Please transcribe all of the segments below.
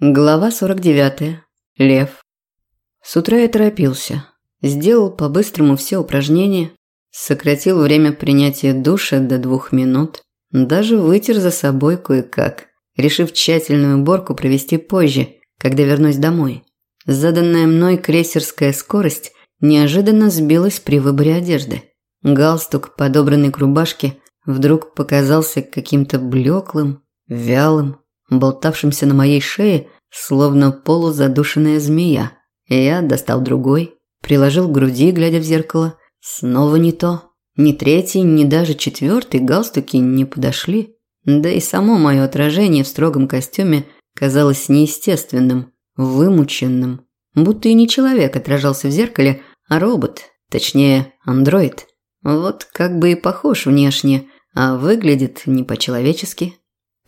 Глава 49. Лев. С утра я торопился. Сделал по-быстрому все упражнения, сократил время принятия душа до двух минут, даже вытер за собой кое-как, решив тщательную уборку провести позже, когда вернусь домой. Заданная мной крейсерская скорость неожиданно сбилась при выборе одежды. Галстук, подобранный к рубашке, вдруг показался каким-то блеклым, вялым, болтавшимся на моей шее, словно полузадушенная змея. Я достал другой, приложил к груди, глядя в зеркало. Снова не то. Ни третий, ни даже четвертый галстуки не подошли. Да и само мое отражение в строгом костюме казалось неестественным, вымученным. Будто и не человек отражался в зеркале, а робот, точнее, андроид. Вот как бы и похож внешне, а выглядит не по-человечески.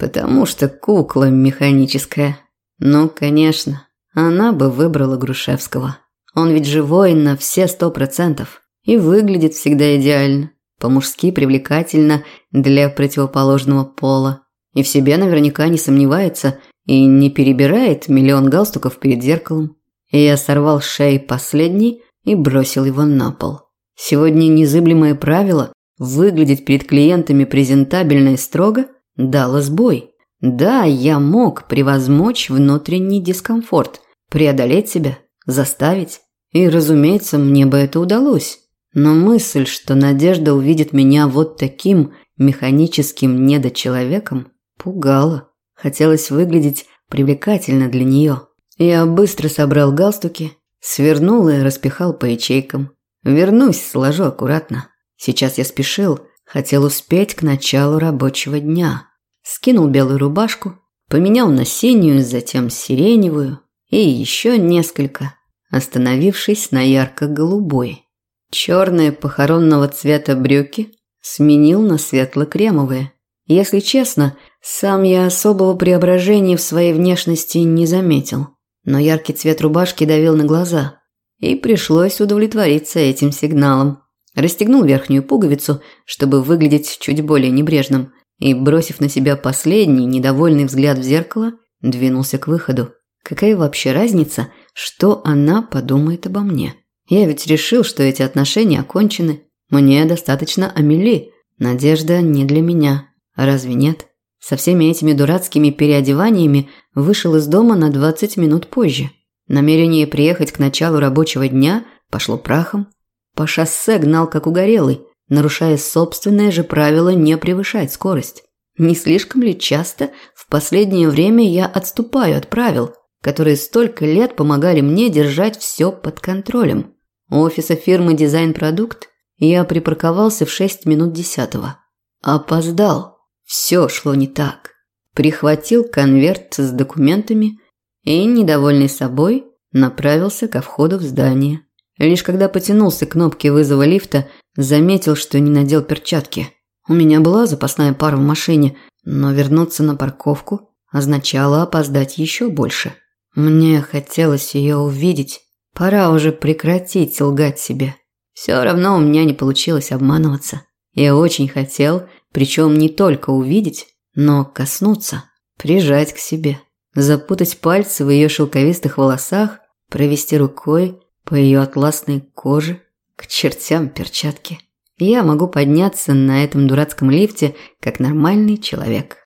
Потому что кукла механическая. Ну, конечно, она бы выбрала Грушевского. Он ведь живой на все сто процентов и выглядит всегда идеально, по-мужски привлекательно для противоположного пола. И в себе наверняка не сомневается и не перебирает миллион галстуков перед зеркалом. И я сорвал шеи последний и бросил его на пол. Сегодня незыблемое правило выглядеть перед клиентами презентабельно и строго – дало сбой. Да, я мог превозмочь внутренний дискомфорт, преодолеть себя, заставить. И, разумеется, мне бы это удалось. Но мысль, что Надежда увидит меня вот таким механическим недочеловеком, пугала. Хотелось выглядеть привлекательно для нее. Я быстро собрал галстуки, свернул и распихал по ячейкам. Вернусь, сложу аккуратно. Сейчас я спешил, хотел успеть к началу рабочего дня скинул белую рубашку, поменял на синюю, затем сиреневую и еще несколько, остановившись на ярко-голубой. Черные похоронного цвета брюки сменил на светло-кремовые. Если честно, сам я особого преображения в своей внешности не заметил, но яркий цвет рубашки давил на глаза, и пришлось удовлетвориться этим сигналом. Расстегнул верхнюю пуговицу, чтобы выглядеть чуть более небрежным – и, бросив на себя последний недовольный взгляд в зеркало, двинулся к выходу. Какая вообще разница, что она подумает обо мне? Я ведь решил, что эти отношения окончены. Мне достаточно Амели. Надежда не для меня. Разве нет? Со всеми этими дурацкими переодеваниями вышел из дома на 20 минут позже. Намерение приехать к началу рабочего дня пошло прахом. По шоссе гнал как угорелый, нарушая собственное же правило не превышать скорость. Не слишком ли часто в последнее время я отступаю от правил, которые столько лет помогали мне держать все под контролем? У офиса фирмы «Дизайн Продукт» я припарковался в 6 минут десятого. Опоздал. Все шло не так. Прихватил конверт с документами и, недовольный собой, направился ко входу в здание. Лишь когда потянулся к кнопке вызова лифта, заметил, что не надел перчатки. У меня была запасная пара в машине, но вернуться на парковку означало опоздать еще больше. Мне хотелось ее увидеть. Пора уже прекратить лгать себе. Все равно у меня не получилось обманываться. Я очень хотел, причем не только увидеть, но коснуться, прижать к себе, запутать пальцы в ее шелковистых волосах, провести рукой по ее атласной коже, к чертям перчатки. Я могу подняться на этом дурацком лифте, как нормальный человек.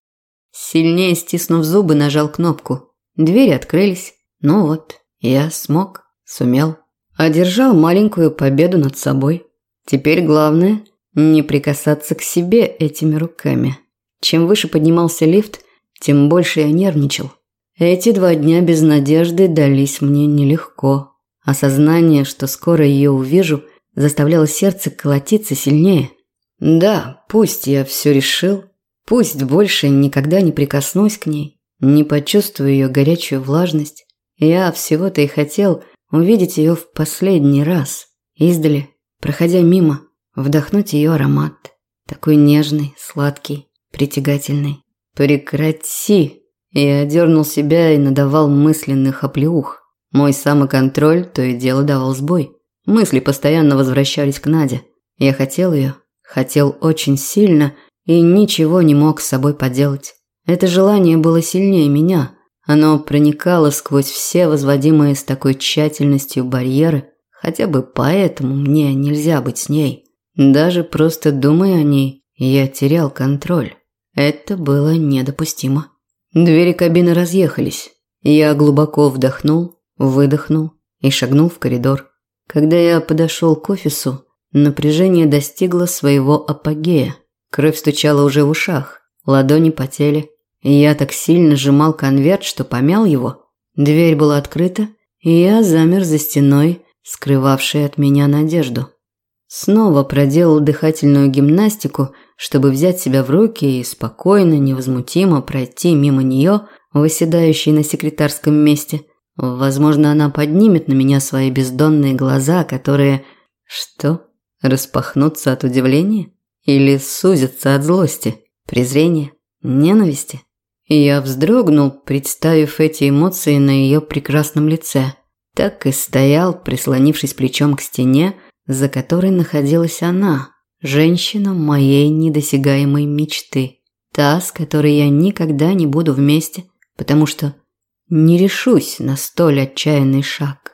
Сильнее стиснув зубы, нажал кнопку. Двери открылись. Ну вот, я смог, сумел. Одержал маленькую победу над собой. Теперь главное – не прикасаться к себе этими руками. Чем выше поднимался лифт, тем больше я нервничал. Эти два дня без надежды дались мне нелегко. Осознание, что скоро ее увижу, заставляло сердце колотиться сильнее. Да, пусть я все решил, пусть больше никогда не прикоснусь к ней, не почувствую ее горячую влажность. Я всего-то и хотел увидеть ее в последний раз, издали, проходя мимо, вдохнуть ее аромат. Такой нежный, сладкий, притягательный. «Прекрати!» Я дернул себя и надавал мысленных оплеух. Мой самоконтроль то и дело давал сбой. Мысли постоянно возвращались к Наде. Я хотел ее, хотел очень сильно и ничего не мог с собой поделать. Это желание было сильнее меня. Оно проникало сквозь все возводимые с такой тщательностью барьеры, хотя бы поэтому мне нельзя быть с ней. Даже просто думая о ней, я терял контроль. Это было недопустимо. Двери кабины разъехались. Я глубоко вдохнул, выдохнул и шагнул в коридор. Когда я подошел к офису, напряжение достигло своего апогея. Кровь стучала уже в ушах, ладони потели. Я так сильно сжимал конверт, что помял его. Дверь была открыта, и я замер за стеной, скрывавшей от меня надежду. Снова проделал дыхательную гимнастику, чтобы взять себя в руки и спокойно, невозмутимо пройти мимо нее, выседающей на секретарском месте. Возможно, она поднимет на меня свои бездонные глаза, которые... Что? Распахнутся от удивления? Или сузятся от злости, презрения, ненависти? Я вздрогнул, представив эти эмоции на ее прекрасном лице. Так и стоял, прислонившись плечом к стене, за которой находилась она, женщина моей недосягаемой мечты. Та, с которой я никогда не буду вместе, потому что не решусь на столь отчаянный шаг.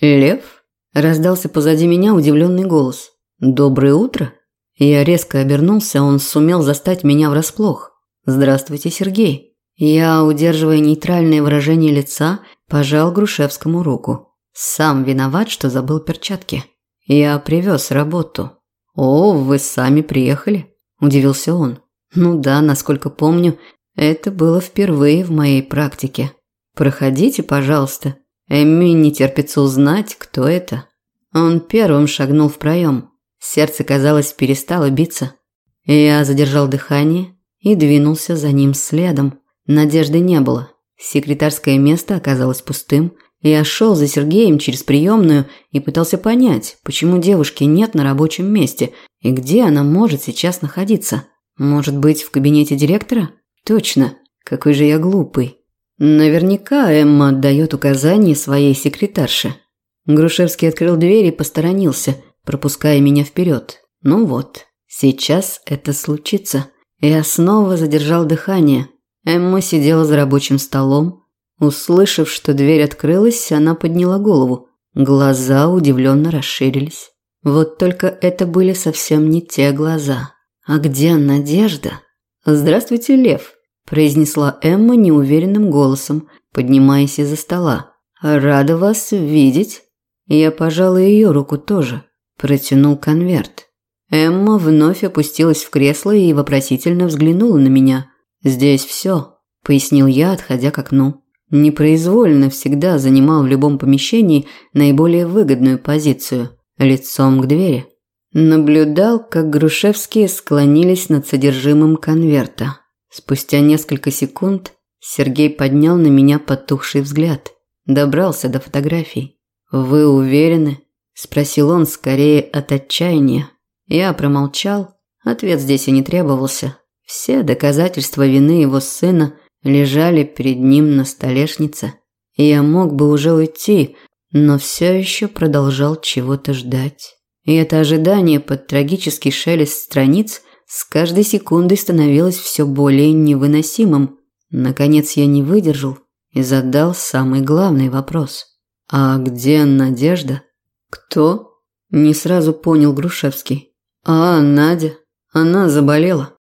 «Лев?» – раздался позади меня удивленный голос. «Доброе утро?» Я резко обернулся, он сумел застать меня врасплох. «Здравствуйте, Сергей». Я, удерживая нейтральное выражение лица, пожал Грушевскому руку. Сам виноват, что забыл перчатки. Я привез работу. «О, вы сами приехали?» – удивился он. «Ну да, насколько помню, это было впервые в моей практике. Проходите, пожалуйста. Эмми не терпится узнать, кто это». Он первым шагнул в проем. Сердце, казалось, перестало биться. Я задержал дыхание и двинулся за ним следом. Надежды не было. Секретарское место оказалось пустым. Я шел за Сергеем через приемную и пытался понять, почему девушки нет на рабочем месте и где она может сейчас находиться. Может быть, в кабинете директора? Точно. Какой же я глупый. Наверняка Эмма отдает указания своей секретарше. Грушевский открыл дверь и посторонился, пропуская меня вперед. Ну вот, сейчас это случится. Я снова задержал дыхание. Эмма сидела за рабочим столом. Услышав, что дверь открылась, она подняла голову. Глаза удивленно расширились. Вот только это были совсем не те глаза. А где Надежда? «Здравствуйте, Лев», – произнесла Эмма неуверенным голосом, поднимаясь из-за стола. «Рада вас видеть». Я пожала ее руку тоже. Протянул конверт. Эмма вновь опустилась в кресло и вопросительно взглянула на меня. «Здесь все», – пояснил я, отходя к окну. Непроизвольно всегда занимал в любом помещении наиболее выгодную позицию – лицом к двери. Наблюдал, как Грушевские склонились над содержимым конверта. Спустя несколько секунд Сергей поднял на меня потухший взгляд. Добрался до фотографий. «Вы уверены?» – спросил он скорее от отчаяния. Я промолчал. Ответ здесь и не требовался. Все доказательства вины его сына лежали перед ним на столешнице. Я мог бы уже уйти, но все еще продолжал чего-то ждать. И это ожидание под трагический шелест страниц с каждой секундой становилось все более невыносимым. Наконец я не выдержал и задал самый главный вопрос. «А где Надежда?» «Кто?» – не сразу понял Грушевский. «А, Надя. Она заболела.